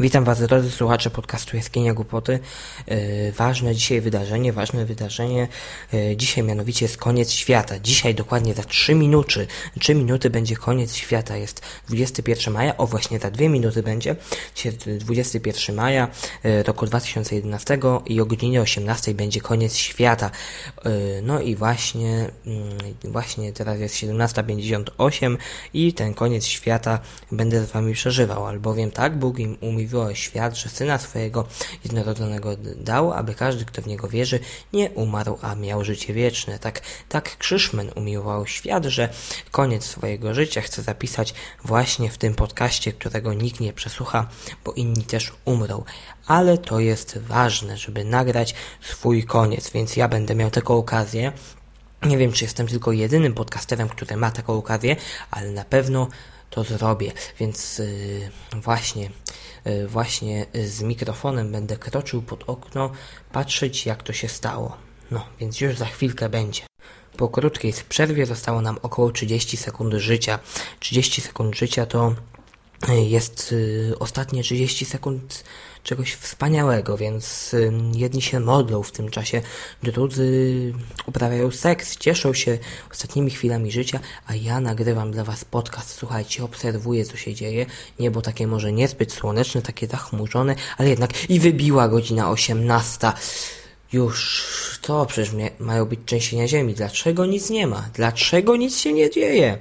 Witam Was drodzy słuchacze podcastu Jaskinia Głupoty. Yy, ważne dzisiaj wydarzenie, ważne wydarzenie. Yy, dzisiaj mianowicie jest koniec świata. Dzisiaj dokładnie za 3 minuty, 3 minuty będzie koniec świata. Jest 21 maja, o właśnie za 2 minuty będzie. Dzisiaj 21 maja yy, roku 2011 i o godzinie 18 będzie koniec świata. No i właśnie, właśnie teraz jest 17.58 i ten koniec świata będę z Wami przeżywał, albowiem tak Bóg im umie umiłował świat, że Syna swojego jednorodzonego dał, aby każdy, kto w Niego wierzy, nie umarł, a miał życie wieczne. Tak, tak Krzyszmen umiłował świat, że koniec swojego życia chce zapisać właśnie w tym podcaście, którego nikt nie przesłucha, bo inni też umrą. Ale to jest ważne, żeby nagrać swój koniec, więc ja będę miał taką okazję, nie wiem, czy jestem tylko jedynym podcasterem, który ma taką okazję, ale na pewno to zrobię. Więc yy, właśnie E, właśnie z mikrofonem będę kroczył pod okno, patrzeć jak to się stało. No, więc już za chwilkę będzie. Po krótkiej przerwie zostało nam około 30 sekund życia. 30 sekund życia to e, jest ostatnie 30 sekund czegoś wspaniałego, więc jedni się modlą w tym czasie, drudzy uprawiają seks, cieszą się ostatnimi chwilami życia, a ja nagrywam dla Was podcast. Słuchajcie, obserwuję, co się dzieje. Niebo takie może niezbyt słoneczne, takie zachmurzone, ale jednak i wybiła godzina 18. Już to przecież mają być trzęsienia ziemi. Dlaczego nic nie ma? Dlaczego nic się nie dzieje?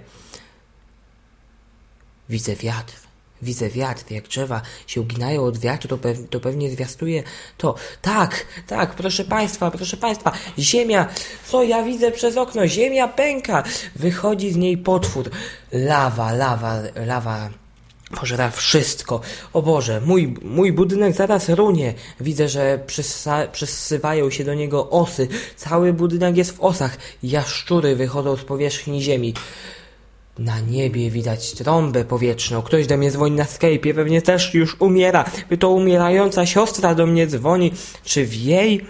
Widzę wiatr. Widzę wiatr, jak drzewa się uginają od wiatru, to, pew to pewnie zwiastuje to. Tak, tak, proszę Państwa, proszę Państwa, ziemia, co ja widzę przez okno? Ziemia pęka, wychodzi z niej potwór. Lawa, lawa, lawa pożera wszystko. O Boże, mój, mój budynek zaraz runie. Widzę, że przesywają się do niego osy. Cały budynek jest w osach. Jaszczury wychodzą z powierzchni ziemi. Na niebie widać trąbę powietrzną. Ktoś do mnie dzwoni na Skype'ie, pewnie też już umiera. To umierająca siostra do mnie dzwoni. Czy w jej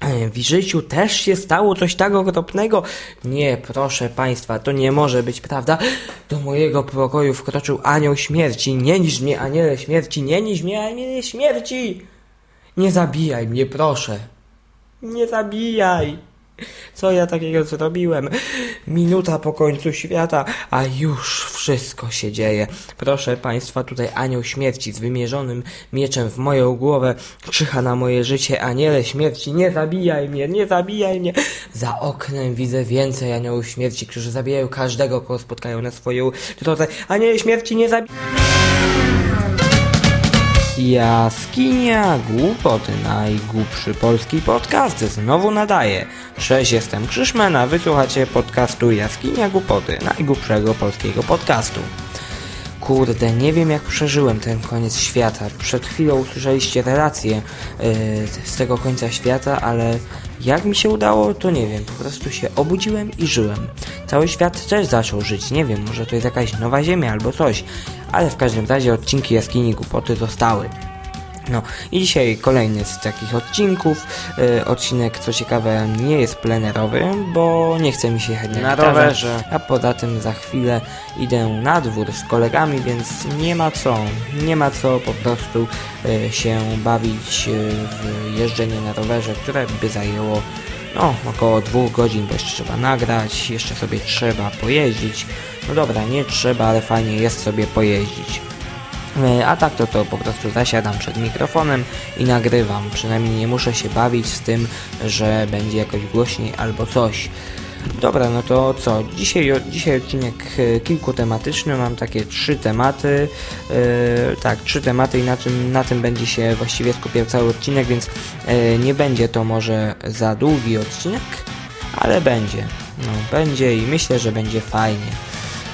e, w życiu też się stało coś tak okropnego? Nie, proszę państwa, to nie może być prawda. Do mojego pokoju wkroczył anioł śmierci. Nie niż mnie, aniele śmierci, nie niż mnie, aniele śmierci. Nie zabijaj mnie, proszę. Nie zabijaj. Co ja takiego zrobiłem? Minuta po końcu świata, a już wszystko się dzieje. Proszę Państwa, tutaj anioł śmierci z wymierzonym mieczem w moją głowę czyha na moje życie. Aniele śmierci, nie zabijaj mnie, nie zabijaj mnie. Za oknem widzę więcej aniołów śmierci, którzy zabijają każdego, kogo spotkają na swoją drodze. Aniele śmierci, nie zabijaj... Jaskinia Głupoty, najgłupszy polski podcast, znowu nadaje. Cześć, jestem Krzyszman, a wysłuchacie podcastu Jaskinia Głupoty, najgłupszego polskiego podcastu. Kurde, nie wiem jak przeżyłem ten koniec świata. Przed chwilą usłyszeliście relację yy, z tego końca świata, ale jak mi się udało, to nie wiem. Po prostu się obudziłem i żyłem. Cały świat też zaczął żyć. Nie wiem, może to jest jakaś nowa ziemia albo coś. Ale w każdym razie odcinki Jaskini Głupoty zostały. No i dzisiaj kolejny z takich odcinków. Yy, odcinek, co ciekawe, nie jest plenerowy, bo nie chce mi się jechać na, na rowerze, a poza tym za chwilę idę na dwór z kolegami, więc nie ma co, nie ma co po prostu yy, się bawić yy, w jeżdżenie na rowerze, które by zajęło no, około dwóch godzin, bo jeszcze trzeba nagrać, jeszcze sobie trzeba pojeździć. No dobra, nie trzeba, ale fajnie jest sobie pojeździć. E, a tak to to po prostu zasiadam przed mikrofonem i nagrywam. Przynajmniej nie muszę się bawić z tym, że będzie jakoś głośniej albo coś. Dobra, no to co? Dzisiaj, dzisiaj odcinek e, kilkutematyczny, mam takie trzy tematy. Yy, tak, trzy tematy i na tym, na tym będzie się właściwie skupiał cały odcinek, więc yy, nie będzie to może za długi odcinek, ale będzie. No, będzie i myślę, że będzie fajnie.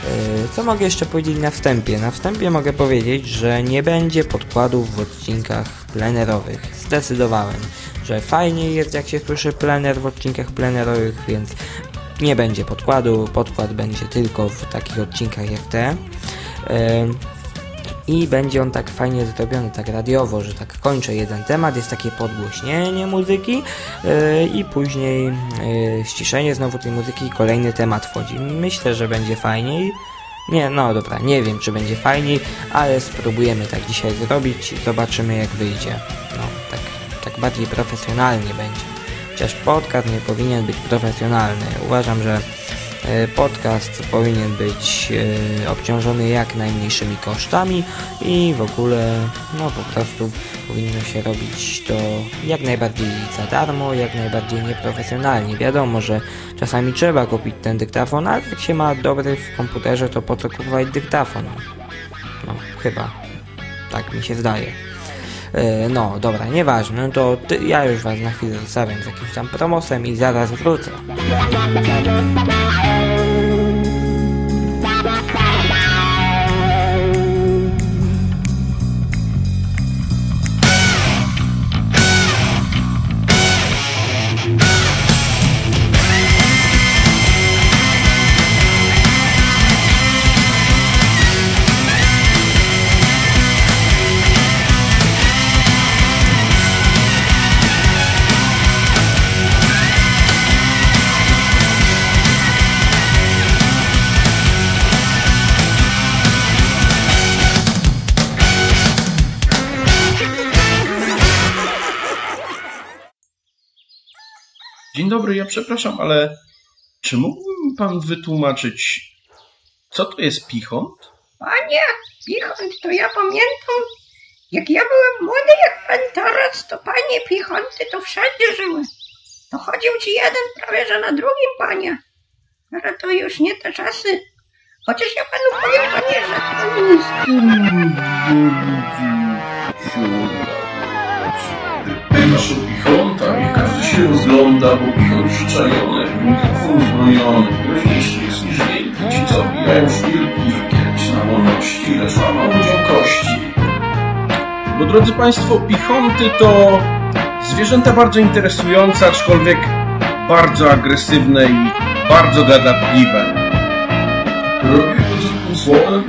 E, co mogę jeszcze powiedzieć na wstępie? Na wstępie mogę powiedzieć, że nie będzie podkładów w odcinkach plenerowych. Zdecydowałem, że fajniej jest jak się słyszy plener w odcinkach plenerowych, więc nie będzie podkładu. Podkład będzie tylko w takich odcinkach jak te. I będzie on tak fajnie zrobiony, tak radiowo, że tak kończę jeden temat, jest takie podgłośnienie muzyki yy, i później yy, ściszenie znowu tej muzyki i kolejny temat wchodzi. Myślę, że będzie fajniej. Nie, no dobra, nie wiem czy będzie fajniej, ale spróbujemy tak dzisiaj zrobić, zobaczymy jak wyjdzie. No, tak, tak bardziej profesjonalnie będzie. Chociaż podcast nie powinien być profesjonalny. Uważam, że podcast powinien być e, obciążony jak najmniejszymi kosztami i w ogóle no po prostu powinno się robić to jak najbardziej za darmo, jak najbardziej nieprofesjonalnie. Wiadomo, że czasami trzeba kupić ten dyktafon, ale jak się ma dobry w komputerze, to po co kupować dyktafon? No, chyba. Tak mi się zdaje. E, no, dobra, nieważne, to ja już was na chwilę zostawiam z jakimś tam promosem i zaraz wrócę. Dobry, ja przepraszam, ale czy mógłby pan wytłumaczyć, co to jest pichont? Panie, pichont to ja pamiętam, jak ja byłem młody jak pan teraz, to panie pichonty to wszędzie żyły. To chodził ci jeden prawie, że na drugim panie. Ale to już nie te czasy. Chociaż ja panu powiem, panie, że to jest... się rozgląda, bo pichont przyczajony, mikrofon uzbrojony, groźniejszy jest niż wielki, ci co bijają szpilki, kiedyś na wolności, lecz ludziom kości. Bo drodzy Państwo, pichonty to zwierzęta bardzo interesujące, aczkolwiek bardzo agresywne i bardzo gadatliwe. Robię to zwykłym słowem,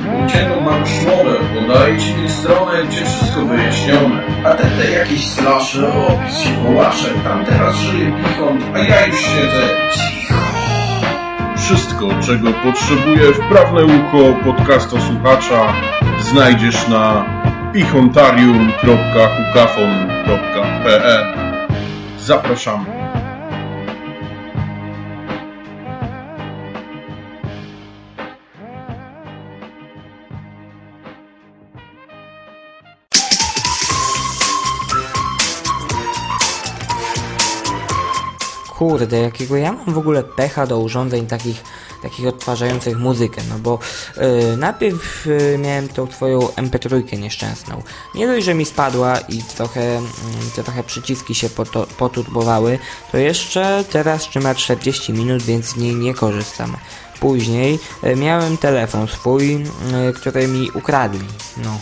szmowę, podaję ci tę stronę, gdzie wszystko wyjaśnione. A te, te jakieś slasze, opis się połaszę, tam teraz żyje pichon, a ja już siedzę cicho. Wszystko, czego potrzebuje wprawne ucho podcastosłuchacza, znajdziesz na pichontarium.hukafon.pl Zapraszamy. Kurde, jakiego ja mam w ogóle pecha do urządzeń takich, takich odtwarzających muzykę, no bo yy, najpierw yy, miałem tą twoją MP3 nieszczęsną. Nie dość, że mi spadła i trochę, yy, trochę przyciski się poto, poturbowały, to jeszcze teraz trzyma 40 minut, więc z niej nie korzystam. Później yy, miałem telefon swój, który mi ukradli, no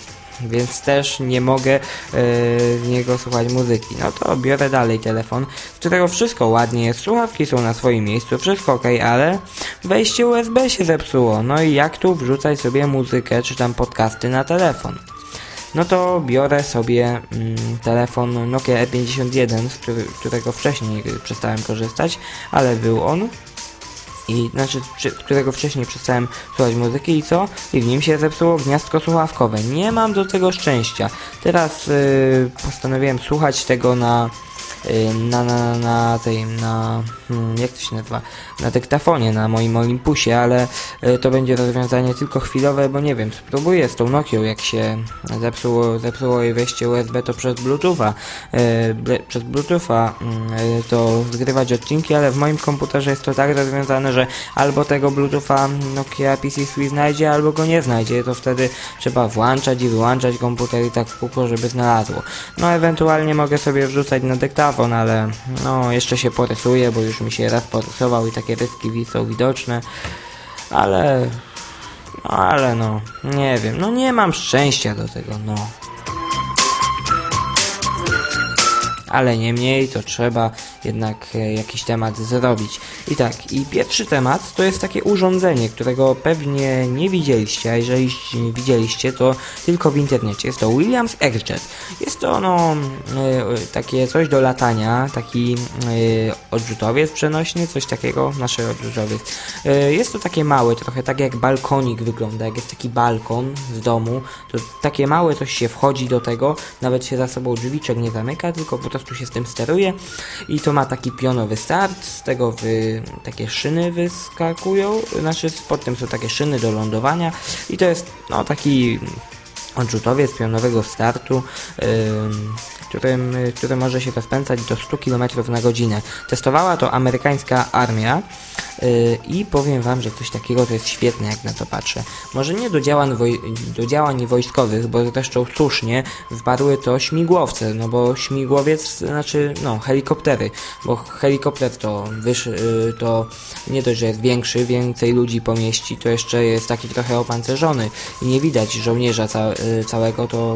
więc też nie mogę z niego słuchać muzyki. No to biorę dalej telefon, z którego wszystko ładnie jest, słuchawki są na swoim miejscu, wszystko ok, ale wejście USB się zepsuło. No i jak tu wrzucać sobie muzykę czy tam podcasty na telefon? No to biorę sobie mm, telefon Nokia E51, z którego wcześniej przestałem korzystać, ale był on i znaczy, którego wcześniej przestałem słuchać muzyki i co? I w nim się zepsuło gniazdko słuchawkowe. Nie mam do tego szczęścia. Teraz yy, postanowiłem słuchać tego na na, na, na tej, na, hmm, jak to się nazywa, na dyktafonie, na moim Olympusie, ale y, to będzie rozwiązanie tylko chwilowe, bo nie wiem, spróbuję z tą Nokią, jak się zepsuło, zepsuło jej wejście USB, to przez Bluetootha, y, przez Bluetootha y, to zgrywać odcinki, ale w moim komputerze jest to tak rozwiązane, że albo tego Bluetootha Nokia PC Switch znajdzie, albo go nie znajdzie, to wtedy trzeba włączać i wyłączać komputer i tak w kółko, żeby znalazło. No ewentualnie mogę sobie wrzucać na dyktafon, ale no jeszcze się porysuje, bo już mi się raz porysował i takie ryski są widoczne, ale no ale no, nie wiem, no nie mam szczęścia do tego, no. Ale niemniej to trzeba jednak e, jakiś temat zrobić. I tak, i pierwszy temat to jest takie urządzenie, którego pewnie nie widzieliście, a jeżeli widzieliście, to tylko w internecie. Jest to Williams X-Jet. Jest to no, takie coś do latania, taki odrzutowiec przenośny, coś takiego, nasze odrzutowiec. Jest to takie małe, trochę tak jak balkonik wygląda, jak jest taki balkon z domu, to takie małe coś się wchodzi do tego, nawet się za sobą drzwiczek nie zamyka, tylko po prostu się z tym steruje. I to ma taki pionowy start, z tego wy, takie szyny wyskakują, znaczy pod tym są takie szyny do lądowania. I to jest no taki odrzutowiec pionowego startu, którym, który może się rozpędzać do 100 km na godzinę. Testowała to amerykańska armia yy, i powiem Wam, że coś takiego to jest świetne, jak na to patrzę. Może nie do działań, do działań wojskowych, bo zresztą słusznie wpadły to śmigłowce, no bo śmigłowiec, znaczy, no, helikoptery, bo helikopter to, yy, to nie dość, że jest większy, więcej ludzi pomieści, to jeszcze jest taki trochę opancerzony i nie widać żołnierza ca yy, całego, to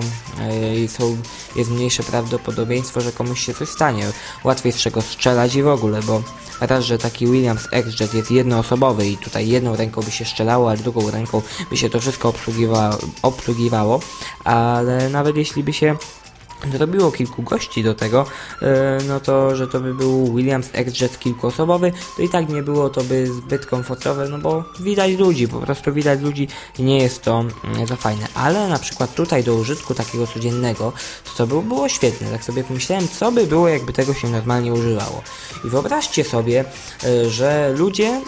yy, są, jest mniejsze prawdopodobieństwo że komuś się coś stanie. Łatwiej z czego strzelać i w ogóle, bo raz, że taki Williams X-Jet jest jednoosobowy i tutaj jedną ręką by się strzelało, a drugą ręką by się to wszystko obsługiwało ale nawet jeśli by się zrobiło kilku gości do tego, e, no to, że to by był Williams X-Jet kilkuosobowy, to i tak nie było to by zbyt komfortowe, no bo widać ludzi, po prostu widać ludzi i nie jest to mm, za fajne. Ale na przykład tutaj do użytku takiego codziennego, to to by było świetne. Tak sobie pomyślałem, co by było, jakby tego się normalnie używało. I wyobraźcie sobie, e, że ludzie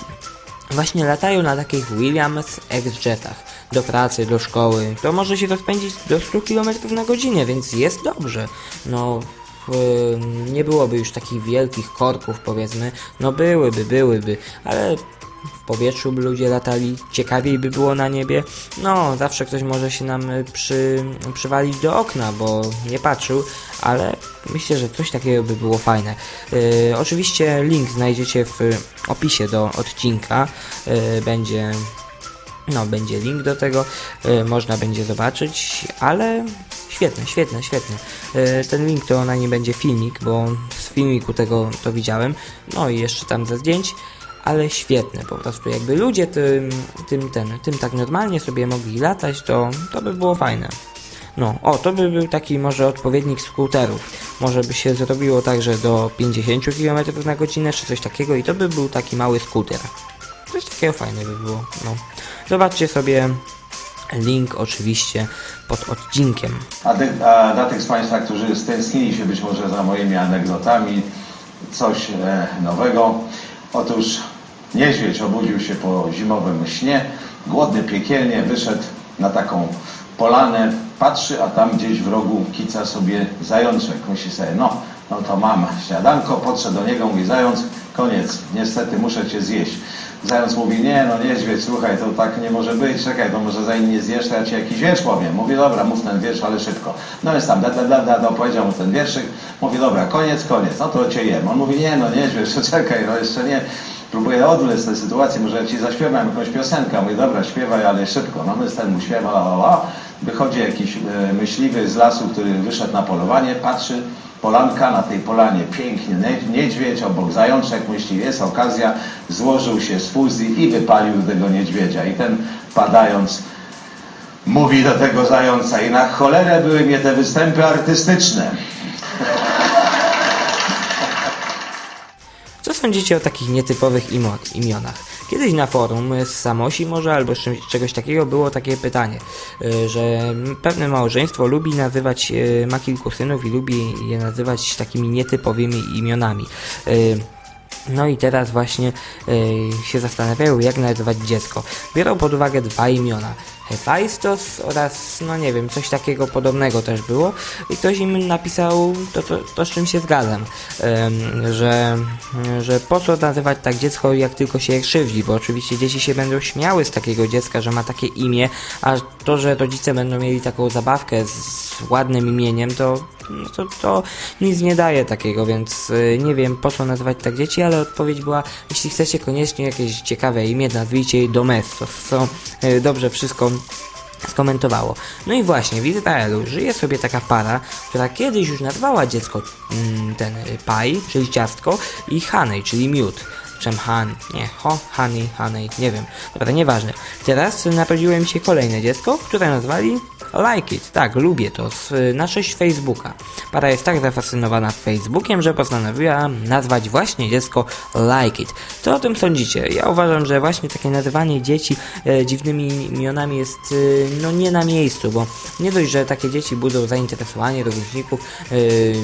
właśnie latają na takich Williams X-Jetach do pracy, do szkoły, to może się to spędzić do 100 km na godzinę, więc jest dobrze. No, nie byłoby już takich wielkich korków, powiedzmy. No byłyby, byłyby, ale w powietrzu by ludzie latali, ciekawiej by było na niebie. No, zawsze ktoś może się nam przy, przywalić do okna, bo nie patrzył, ale myślę, że coś takiego by było fajne. Yy, oczywiście link znajdziecie w opisie do odcinka. Yy, będzie no, będzie link do tego, y, można będzie zobaczyć, ale świetne, świetne, świetne. Y, ten link to na nim będzie filmik, bo z filmiku tego to widziałem, no i jeszcze tam ze zdjęć, ale świetne po prostu. Jakby ludzie tym, tym, ten, tym tak normalnie sobie mogli latać, to, to by było fajne. No, o, to by był taki może odpowiednik skuterów. Może by się zrobiło tak, że do 50 km na godzinę, czy coś takiego i to by był taki mały skuter. Coś takiego fajne by było, no. Zobaczcie sobie link oczywiście pod odcinkiem. A, ty, a dla tych z Państwa, którzy stęsknili się być może za moimi anegdotami, coś e, nowego. Otóż niedźwiedź obudził się po zimowym śnie, głodny piekielnie, wyszedł na taką polanę, patrzy, a tam gdzieś w rogu kica sobie zajączek. Myśli sobie, no, no to mam śniadanko, podszedł do niego, mówi zając, koniec, niestety muszę cię zjeść. Zając mówi, nie no niedźwiedź, słuchaj, to tak nie może być, czekaj, to może zanim nie zjesz, to ja ci jakiś wiersz powiem. Mówi, dobra, mów ten wiersz, ale szybko. No jest tam, da, da, da, da, da powiedział mu ten wierszyk, mówi, dobra, koniec, koniec, no to cię jem. On mówi, nie no niedźwiedź, czekaj, no jeszcze nie. Próbuję odwlec tej sytuacji, może ja ci zaśpiewam jakąś piosenkę. Mówi, dobra, śpiewaj, ale szybko. No my ten mu śpiewa, la, la, la. Wychodzi jakiś e, myśliwy z lasu, który wyszedł na polowanie, patrzy, polanka, na tej polanie. Pięknie. Niedźwiedź, obok. Zajączek, myśli, jest okazja, złożył się z fuzji i wypalił tego niedźwiedzia. I ten padając mówi do tego zająca. I na cholerę były mnie te występy artystyczne. Sądzicie o takich nietypowych imionach? Kiedyś na forum z Samosi może albo czegoś takiego było takie pytanie, y, że pewne małżeństwo lubi nazywać, y, ma kilku synów i lubi je nazywać takimi nietypowymi imionami. No i teraz właśnie się zastanawiają, jak nazywać dziecko. Biorą pod uwagę dwa imiona. Hephaistos oraz, no nie wiem, coś takiego podobnego też było i ktoś im napisał to, to, to z czym się zgadzam, że, że po co nazywać tak dziecko, jak tylko się krzywdzi, bo oczywiście dzieci się będą śmiały z takiego dziecka, że ma takie imię, a to, że rodzice będą mieli taką zabawkę z ładnym imieniem, to, no to, to nic nie daje takiego, więc y, nie wiem po co nazywać tak dzieci, ale odpowiedź była, jeśli chcecie koniecznie jakieś ciekawe imię, nazwijcie je Domestos, co y, dobrze wszystko skomentowało. No i właśnie, w Izraelu żyje sobie taka para, która kiedyś już nazwała dziecko mm, ten y, paj, czyli ciastko i hanej, czyli miód. Czem han, nie, ho, honey, honey, nie wiem, dobra, nieważne. Teraz narodziło mi się kolejne dziecko, które nazwali Like It, tak, lubię to, z, na cześć Facebooka. Para jest tak zafascynowana Facebookiem, że postanowiła nazwać właśnie dziecko Like It. Co o tym sądzicie? Ja uważam, że właśnie takie nazywanie dzieci e, dziwnymi imionami jest e, no nie na miejscu, bo nie dość, że takie dzieci budzą zainteresowanie rówieśników e,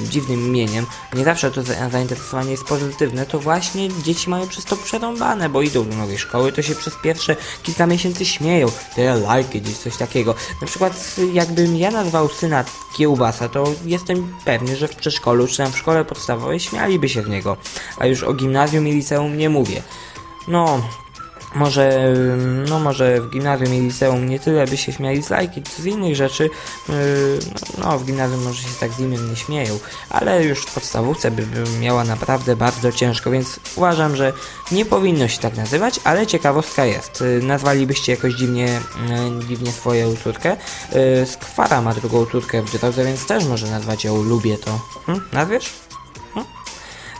dziwnym imieniem, nie zawsze to za, zainteresowanie jest pozytywne, to właśnie dzieci mają przez to przerąbane, bo idą do nowej szkoły, to się przez pierwsze kilka miesięcy śmieją, te like it, coś takiego. Na przykład jakbym ja nazwał syna kiełbasa, to jestem pewny, że w przedszkolu czy tam w szkole podstawowej śmialiby się z niego, a już o gimnazjum i liceum nie mówię. No, może, no może w gimnazjum i liceum nie tyle by się śmiali z lajki, z innych rzeczy, yy, no w gimnazjum może się tak z nie śmieją, ale już w podstawówce by, miała naprawdę bardzo ciężko, więc uważam, że nie powinno się tak nazywać, ale ciekawostka jest. Yy, nazwalibyście jakoś dziwnie, yy, dziwnie swoją córkę. Skwara ma drugą córkę w drodze, więc też może nazwać ją Lubię to. Hm? Nazwiesz? Hm?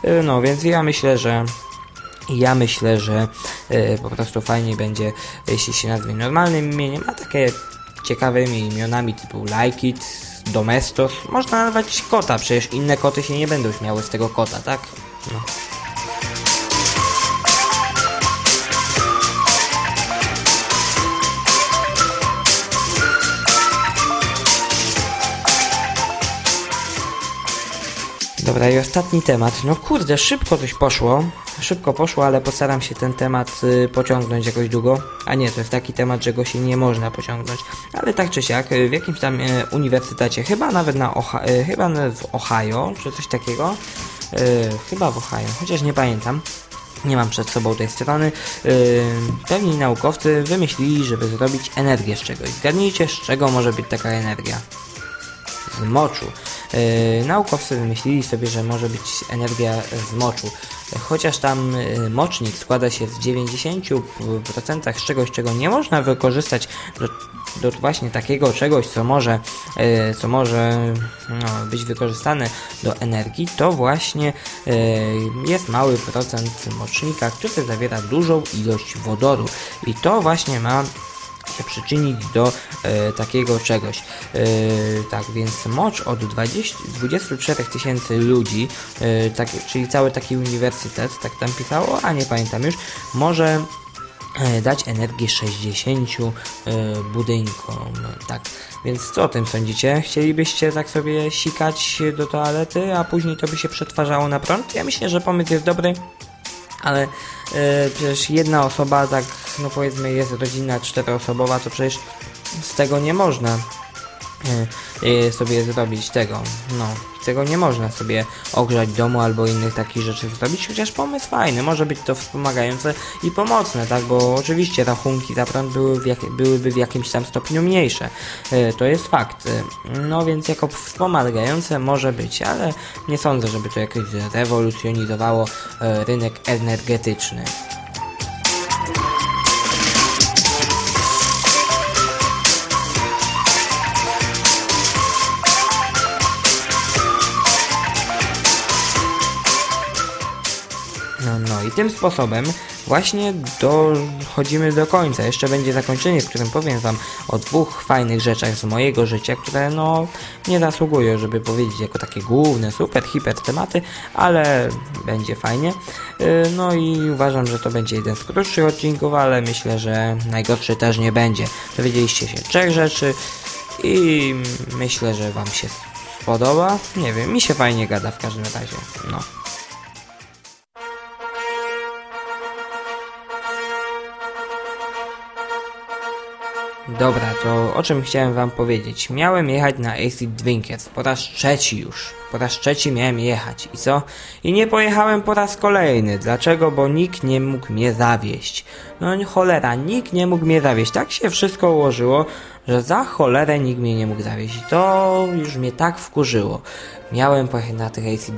Yy, no, więc ja myślę, że ja myślę, że po prostu fajnie będzie, jeśli się nazwie normalnym imieniem, a takie ciekawymi imionami typu Like It, Domestos. Można nazwać kota, przecież inne koty się nie będą śmiały z tego kota, tak? No. Dobra, i ostatni temat. No kurde, szybko coś poszło. Szybko poszło, ale postaram się ten temat y, pociągnąć jakoś długo. A nie, to jest taki temat, że go się nie można pociągnąć. Ale tak czy siak, y, w jakimś tam y, uniwersytecie, chyba nawet na Oha y, chyba w Ohio, czy coś takiego. Y, chyba w Ohio, chociaż nie pamiętam. Nie mam przed sobą tej strony. Pewni naukowcy wymyślili, żeby zrobić energię z czegoś. Zgadnijcie, z czego może być taka energia z moczu. Yy, naukowcy wymyślili sobie, że może być energia z moczu. Chociaż tam yy, mocznik składa się z 90% z czegoś, czego nie można wykorzystać do, do właśnie takiego czegoś, co może, yy, co może no, być wykorzystane do energii, to właśnie yy, jest mały procent mocznika, który zawiera dużą ilość wodoru. I to właśnie ma się przyczynić do e, takiego czegoś. E, tak, więc mocz od 20, 24 tysięcy ludzi, e, tak, czyli cały taki uniwersytet, tak tam pisało, a nie pamiętam już, może e, dać energię 60 e, budynkom. Tak, więc co o tym sądzicie? Chcielibyście tak sobie sikać do toalety, a później to by się przetwarzało na prąd? Ja myślę, że pomysł jest dobry, ale e, przecież jedna osoba, tak no powiedzmy jest rodzina czteroosobowa, to przecież z tego nie można e, e, sobie zrobić tego, no, tego nie można sobie ogrzać domu albo innych takich rzeczy zrobić, chociaż pomysł fajny, może być to wspomagające i pomocne, tak, bo oczywiście rachunki za prąd były w jak, byłyby w jakimś tam stopniu mniejsze, e, to jest fakt, no więc jako wspomagające może być, ale nie sądzę, żeby to jakoś rewolucjonizowało rynek energetyczny. I tym sposobem właśnie dochodzimy do końca. Jeszcze będzie zakończenie, w którym powiem Wam o dwóch fajnych rzeczach z mojego życia, które no nie zasługują, żeby powiedzieć jako takie główne, super, hiper tematy, ale będzie fajnie. Yy, No i uważam, że to będzie jeden z krótszych odcinków, ale myślę, że najgorszy też nie będzie. Dowiedzieliście się trzech rzeczy i myślę, że Wam się spodoba. Nie wiem, mi się fajnie gada w każdym razie. No. Dobra, to o czym chciałem wam powiedzieć? Miałem jechać na Acid Drinkers, po raz trzeci już. Po raz trzeci miałem jechać. I co? I nie pojechałem po raz kolejny. Dlaczego? Bo nikt nie mógł mnie zawieść. No cholera, nikt nie mógł mnie zawieść. Tak się wszystko ułożyło, że za cholerę nikt mnie nie mógł zawieźć. To już mnie tak wkurzyło. Miałem pojechać na tych AC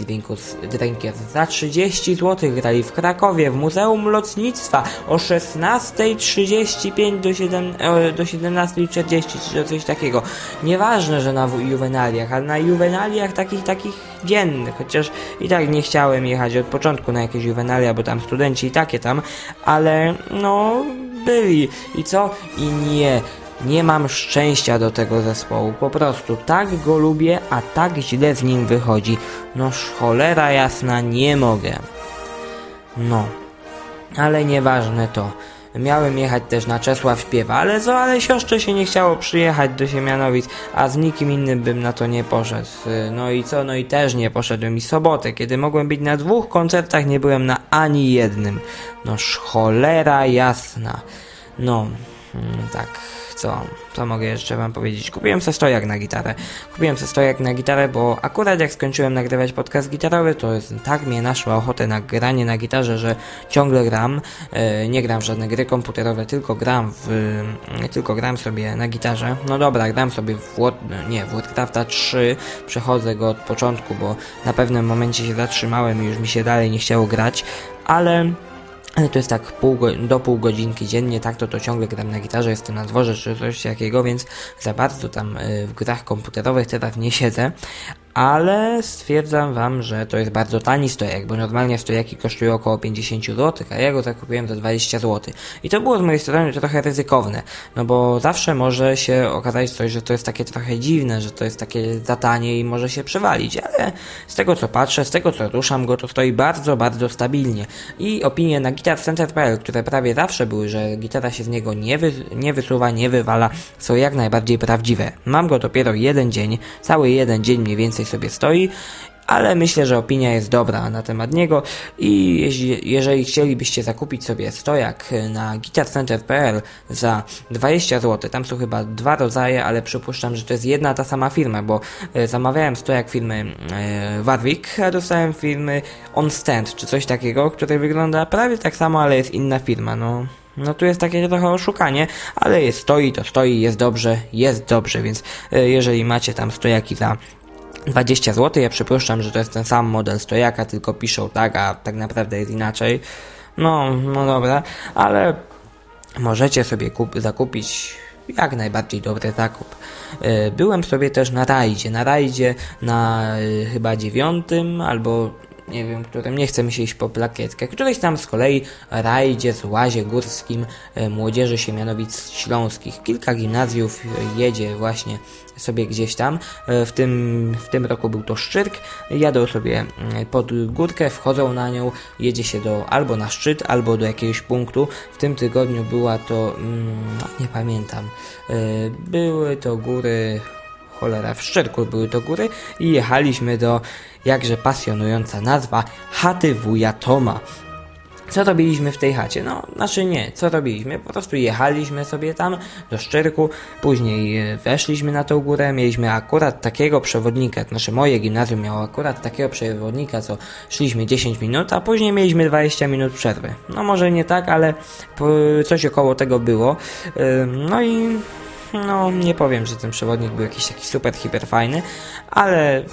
Drinkers za 30 zł. Grali w Krakowie, w Muzeum Lotnictwa o 16.35 do, 7, e, do 17.40 czy coś takiego. Nieważne, że na juwenaliach, ale na juwenaliach takich, takich dziennych, chociaż i tak nie chciałem jechać od początku na jakieś juwenalia, bo tam studenci i takie tam, ale no byli. I co? I nie. Nie mam szczęścia do tego zespołu. Po prostu tak go lubię, a tak źle z nim wychodzi. No cholera jasna, nie mogę. No. Ale nieważne to. Miałem jechać też na Czesław śpiewa, ale co, ale siostrze się nie chciało przyjechać do Siemianowic, a z nikim innym bym na to nie poszedł. No i co, no i też nie poszedłem i sobotę, kiedy mogłem być na dwóch koncertach, nie byłem na ani jednym. No cholera jasna. No, tak co, co mogę jeszcze wam powiedzieć? Kupiłem sobie stojak na gitarę. Kupiłem sobie stojak na gitarę, bo akurat jak skończyłem nagrywać podcast gitarowy, to tak mnie naszła ochotę na granie na gitarze, że ciągle gram. E, nie gram w żadne gry komputerowe, tylko gram w, e, tylko gram sobie na gitarze. No dobra, gram sobie w, nie, w Warcrafta 3, przechodzę go od początku, bo na pewnym momencie się zatrzymałem i już mi się dalej nie chciało grać, ale ale to jest tak pół, do pół godzinki dziennie, tak to to ciągle gram na gitarze, jestem na dworze czy coś takiego, więc za bardzo tam y, w grach komputerowych teraz nie siedzę, ale stwierdzam wam, że to jest bardzo tani stojak, bo normalnie stojaki kosztują około 50 zł, a ja go zakupiłem za 20 zł. I to było z mojej strony trochę ryzykowne, no bo zawsze może się okazać coś, że to jest takie trochę dziwne, że to jest takie za tanie i może się przewalić, ale z tego co patrzę, z tego co ruszam go, to stoi bardzo, bardzo stabilnie. I opinie na Guitar Center.pl, które prawie zawsze były, że gitara się z niego nie, wy, nie wysuwa, nie wywala, są jak najbardziej prawdziwe. Mam go dopiero jeden dzień, cały jeden dzień mniej więcej sobie stoi ale myślę, że opinia jest dobra na temat niego i jeśli, jeżeli chcielibyście zakupić sobie stojak na guitarcenter.pl za 20 zł, tam są chyba dwa rodzaje, ale przypuszczam, że to jest jedna ta sama firma, bo e, zamawiałem stojak firmy e, Warwick, a dostałem firmy On Stand, czy coś takiego, który wygląda prawie tak samo, ale jest inna firma, no... No tu jest takie trochę oszukanie, ale jest stoi, to stoi, jest dobrze, jest dobrze, więc e, jeżeli macie tam stojaki za 20 zł. Ja przypuszczam, że to jest ten sam model stojaka, tylko piszą tak, a tak naprawdę jest inaczej. No, no dobra, ale możecie sobie kup zakupić jak najbardziej dobry zakup. E, byłem sobie też na rajdzie, na rajdzie na y, chyba dziewiątym albo nie wiem, którym nie chce mi się iść po plakietkę. Któryś tam z kolei rajdzie z łazie górskim e, młodzieży Siemianowic Śląskich. Kilka gimnazjów jedzie właśnie sobie gdzieś tam. E, w tym, w tym roku był to Szczyrk. Jadą sobie pod górkę, wchodzą na nią, jedzie się do albo na szczyt, albo do jakiegoś punktu. W tym tygodniu była to, mm, nie pamiętam, e, były to góry cholera, w Szczerku były to góry i jechaliśmy do jakże pasjonująca nazwa chaty wuja Toma. Co robiliśmy w tej chacie? No, znaczy nie, co robiliśmy? Po prostu jechaliśmy sobie tam do Szczyrku, później e, weszliśmy na tą górę, mieliśmy akurat takiego przewodnika, znaczy moje gimnazjum miało akurat takiego przewodnika, co szliśmy 10 minut, a później mieliśmy 20 minut przerwy. No może nie tak, ale coś około tego było. No i no nie powiem, że ten przewodnik był jakiś taki super, hiper fajny, ale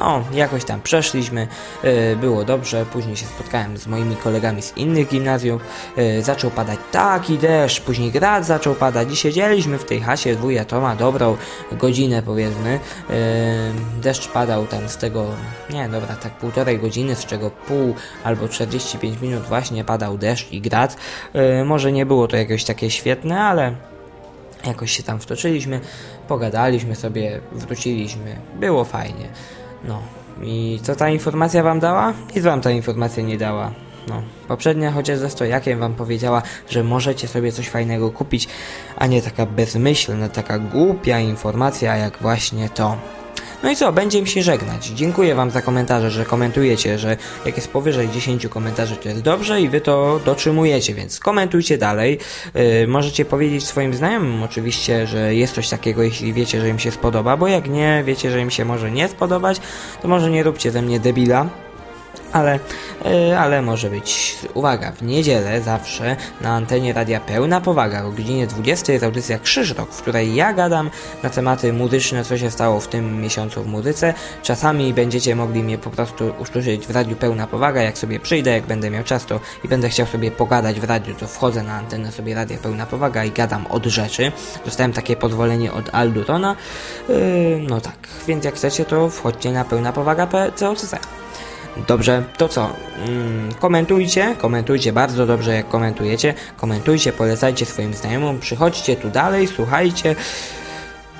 no, jakoś tam przeszliśmy, yy, było dobrze, później się spotkałem z moimi kolegami z innych gimnazjów, yy, zaczął padać taki deszcz, później grad zaczął padać i siedzieliśmy w tej chacie wuja Toma dobrą godzinę powiedzmy, yy, deszcz padał tam z tego, nie dobra, tak półtorej godziny, z czego pół albo 45 minut właśnie padał deszcz i grad, może nie było to jakieś takie świetne, ale jakoś się tam wtoczyliśmy, pogadaliśmy sobie, wróciliśmy, było fajnie. No i co ta informacja wam dała? Nic wam ta informacja nie dała. No, poprzednia chociaż ze stojakiem wam powiedziała, że możecie sobie coś fajnego kupić, a nie taka bezmyślna, taka głupia informacja jak właśnie to. No i co, będzie mi się żegnać. Dziękuję Wam za komentarze, że komentujecie, że jak jest powyżej 10 komentarzy to jest dobrze i Wy to dotrzymujecie, więc komentujcie dalej. Yy, możecie powiedzieć swoim znajomym oczywiście, że jest coś takiego, jeśli wiecie, że im się spodoba, bo jak nie, wiecie, że im się może nie spodobać, to może nie róbcie ze mnie debila. Ale, e, ale może być, uwaga, w niedzielę zawsze na antenie Radia Pełna Powaga o godzinie 20 jest audycja Krzyżrok, w której ja gadam na tematy muzyczne, co się stało w tym miesiącu w muzyce. Czasami będziecie mogli mnie po prostu usłyszeć w Radiu Pełna Powaga, jak sobie przyjdę, jak będę miał czas to i będę chciał sobie pogadać w radiu, to wchodzę na antenę sobie Radia Pełna Powaga i gadam od rzeczy. Dostałem takie pozwolenie od Aldutona, yy, no tak, więc jak chcecie to wchodźcie na pełnapowaga.co.cz Dobrze, to co? Mm, komentujcie, komentujcie bardzo dobrze jak komentujecie. Komentujcie, polecajcie swoim znajomym, przychodźcie tu dalej, słuchajcie,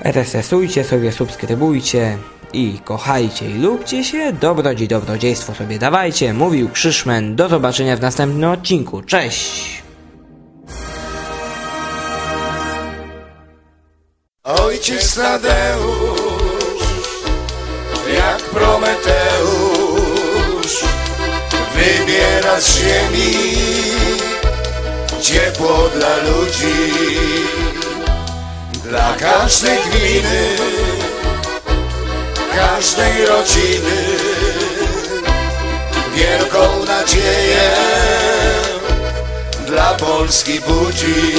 RSS-ujcie sobie, subskrybujcie i kochajcie i lubcie się. Dobrodzi, dobrodziejstwo sobie dawajcie. Mówił Krzyszmen. Do zobaczenia w następnym odcinku. Cześć! Ojciec Tadeusz, wybiera z ziemi ciepło dla ludzi, dla każdej gminy, każdej rodziny, wielką nadzieję dla Polski budzi.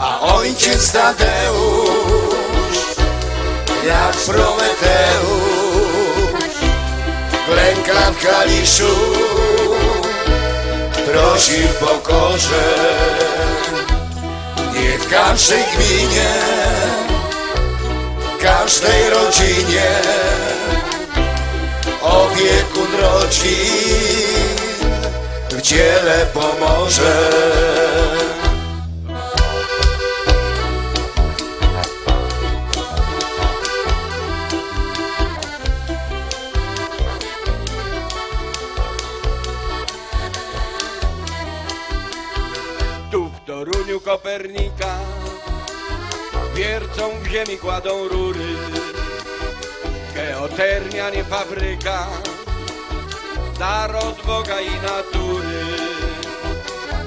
A ojciec Tadeusz, jak Prometeusz, klęka w Kaliszu, prosi w pokorze. Nie w każdej gminie, każdej rodzinie, opiekun rodzin w dziele pomoże. Kopernika. Wiercą w ziemi kładą rury. Geotermia nie fabryka. Dar od Boga i natury.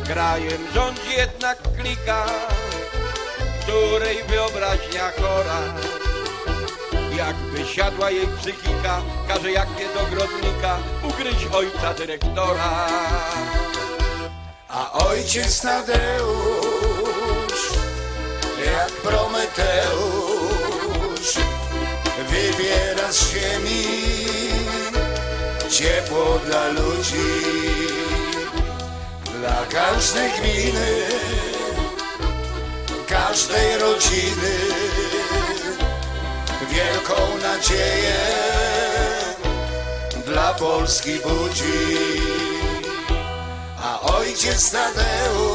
Krajem rządzi jednak klika Której wyobraźnia chora. Jakby siadła jej psychika Każe jak nie do grodnika Ugryźć ojca dyrektora. A ojciec Tadeusz, Prometeusz, wybiera z ziemi ciepło dla ludzi, dla każdej gminy, każdej rodziny, wielką nadzieję dla Polski budzi. A ojciec Tadeusz,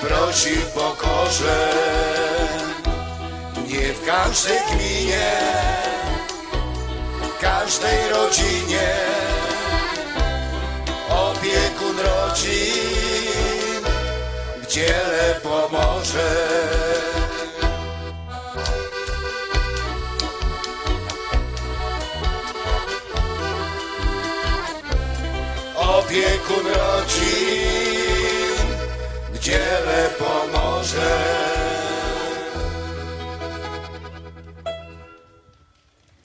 prosi w pokorze. Nie w każdej gminie, każdej rodzinie, opiekun rodzin w dziele pomoże. opiekun rodzin w dziele pomoże.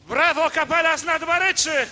Brawo, kapela z Nadmaryczy!